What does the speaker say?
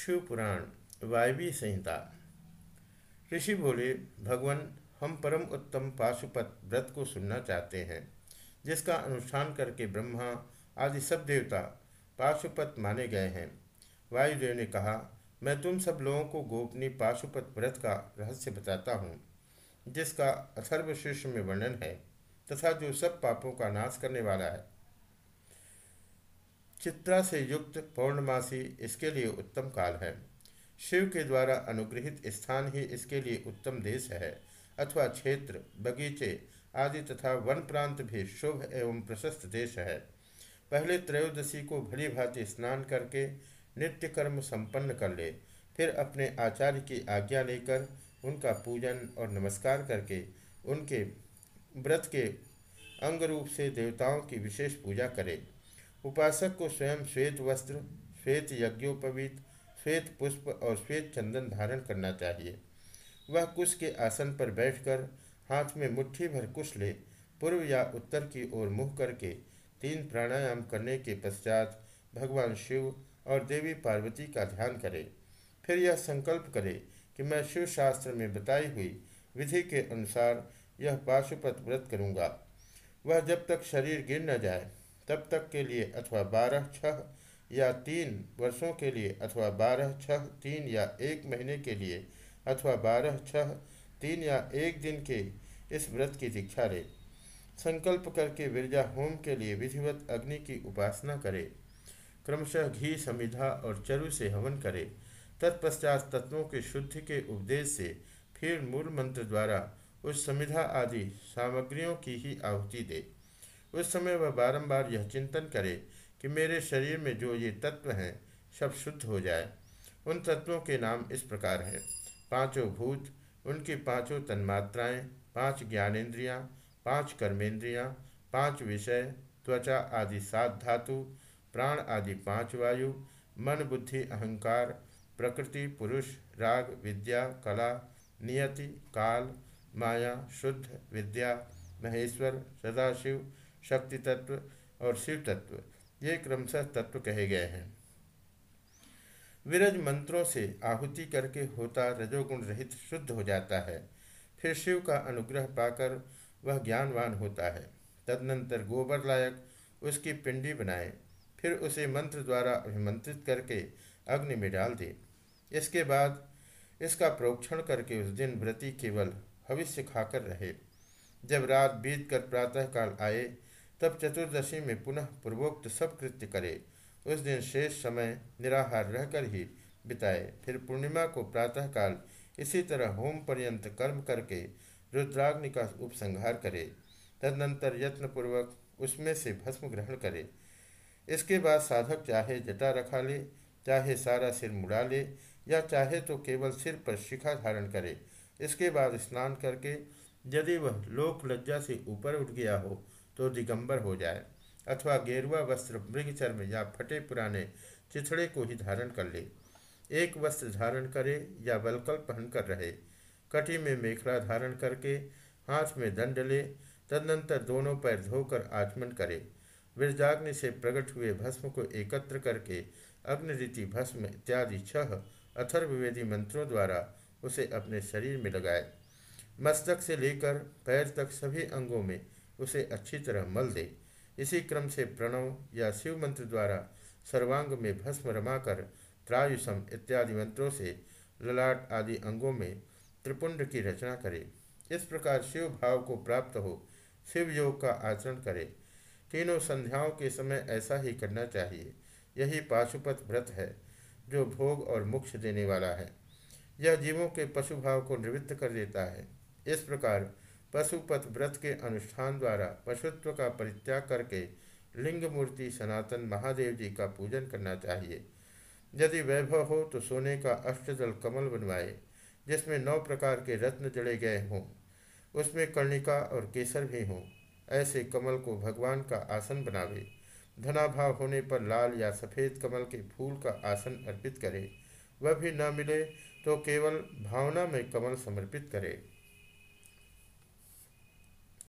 शिव पुराण, वायवी संहिता। ऋषि बोले, भगवान, हम परम उत्तम पाशुपत व्रत को सुनना चाहते हैं, जिसका अनुष्ठान करके ब्रह्मा आदि सब देवता पाशुपत माने गए हैं। वायुदेव ने कहा, मैं तुम सब लोगों को गोपनीय पाशुपत व्रत का रहस्य बताता हूँ, जिसका अथर्व शीर्ष में वर्णन है, तथा जो सब पापों का नाश करने वाला है चित्रा से युक्त पौर्णमासी इसके लिए उत्तम काल है। शिव के द्वारा अनुग्रहित स्थान ही इसके लिए उत्तम देश है, अथवा क्षेत्र, बगीचे आदि तथा वन प्रांत भी शुभ एवं प्रशस्त देश है। पहले त्रयोदशी को भली भांति स्नान करके नित्य कर्म संपन्न कर ले, फिर अपने आचार्य की आज्ञा लेकर उनका पूजन और नमस्कार करके उनके व्रत के अंग रूप से देवताओं की विशेष पूजा करे। उपासक को स्वयं श्वेत वस्त्र, श्वेत यज्ञोपवीत, श्वेत पुष्प और श्वेत चंदन धारण करना चाहिए। वह कुश के आसन पर बैठकर हाथ में मुट्ठी भर कुश ले, पूर्व या उत्तर की ओर मुँह करके तीन प्राणायाम करने के पश्चात भगवान शिव और देवी पार्वती का ध्यान करे। फिर यह संकल्प करे कि मैं शिव शास्त्र में बताई हुई विधि के अनुसार यह पाशुपत व्रत करूँगा। वह जब तक शरीर गिर न जाए तब तक के लिए अथवा बारह, छह या तीन वर्षों के लिए अथवा बारह, छह, तीन या एक महीने के लिए अथवा बारह, छह, तीन या एक दिन के इस व्रत की दीक्षा ले। संकल्प करके विरजा होम के लिए विधिवत अग्नि की उपासना करे। क्रमशः घी, समिधा और चरु से हवन करे। तत्पश्चात तत्वों के शुद्धि के उपदेश से फिर मूल मंत्र द्वारा उस समिधा आदि सामग्रियों की ही आहुति दे। उस समय वह बारंबार यह चिंतन करे कि मेरे शरीर में जो ये तत्व हैं, सब शुद्ध हो जाए। उन तत्वों के नाम इस प्रकार हैं। पाँचों भूत, उनकी पाँचों तन्मात्राएँ, पाँच ज्ञानेन्द्रियाँ, पाँच कर्मेंद्रियाँ पाँच विषय, त्वचा आदि सात धातु, प्राण आदि पाँच वायु, मन, बुद्धि, अहंकार, प्रकृति, पुरुष, राग, विद्या, कला, नियति, काल, माया, शुद्ध, विद्या, महेश्वर, सदाशिव शक्ति तत्व और शिव तत्व ये क्रमशः तत्व कहे गए हैं। विरज मंत्रों से आहुति करके होता रजोगुण रहित शुद्ध हो जाता है। फिर शिव का अनुग्रह पाकर वह ज्ञानवान होता है। तदनंतर गोबर लायक उसकी पिंडी बनाए, फिर उसे मंत्र द्वारा अभिमंत्रित करके अग्नि में डाल दे। इसके बाद इसका प्रोक्षण करके उस दिन व्रति केवल हविष्य खाकर रहे। जब रात बीत कर प्रातःकाल आए तब चतुर्दशी में पुनः पूर्वोक्त सब कृत्य करे। उस दिन शेष समय निराहार रहकर ही बिताए। फिर पूर्णिमा को प्रातःकाल इसी तरह होम पर्यंत कर्म करके रुद्राग्नि का उपसंहार करे। तदनंतर यत्नपूर्वक उसमें से भस्म ग्रहण करे। इसके बाद साधक चाहे जटा रखा ले, चाहे सारा सिर मुड़ा ले, या चाहे तो केवल सिर पर शिखा धारण करे। इसके बाद स्नान करके यदि वह लोक लज्जा से ऊपर उठ गया हो तो दिगंबर हो जाए, अथवा गेरुआ वस्त्र मृग चर्म या फटे पुराने चिथड़े को ही धारण कर ले। एक वस्त्र धारण करे या बलकल पहनकर रहे, कटी में मेखला धारण करके हाथ में दंड ले, तदनंतर दोनों पैर धोकर आचमन करे। विरजाग्नि से प्रकट हुए भस्म को एकत्र करके अग्निरीति भस्म इत्यादि छह अथर्ववेदी मंत्रों द्वारा उसे अपने शरीर में लगाए। मस्तक से लेकर पैर तक सभी अंगों में उसे अच्छी तरह मल दे। इसी क्रम से प्रणव या शिव मंत्र द्वारा सर्वांग में भस्म रमाकर त्रायुषम इत्यादि मंत्रों से ललाट आदि अंगों में त्रिपुंड की रचना करे। इस प्रकार शिव भाव को प्राप्त हो, शिव योग का आचरण करे। तीनों संध्याओं के समय ऐसा ही करना चाहिए। यही पाशुपत व्रत है, जो भोग और मोक्ष देने वाला है। यह जीवों के पशु भाव को निवृत्त कर देता है। इस प्रकार पशुपत व्रत के अनुष्ठान द्वारा पशुत्व का परित्याग करके लिंग मूर्ति सनातन महादेव जी का पूजन करना चाहिए। यदि वैभव हो तो सोने का अष्टदल कमल बनवाए, जिसमें नौ प्रकार के रत्न जड़े गए हों। उसमें कर्णिका और केसर भी हों। ऐसे कमल को भगवान का आसन बनावे। धनाभाव होने पर लाल या सफ़ेद कमल के फूल का आसन अर्पित करे। वह भी न मिले तो केवल भावना में कमल समर्पित करे।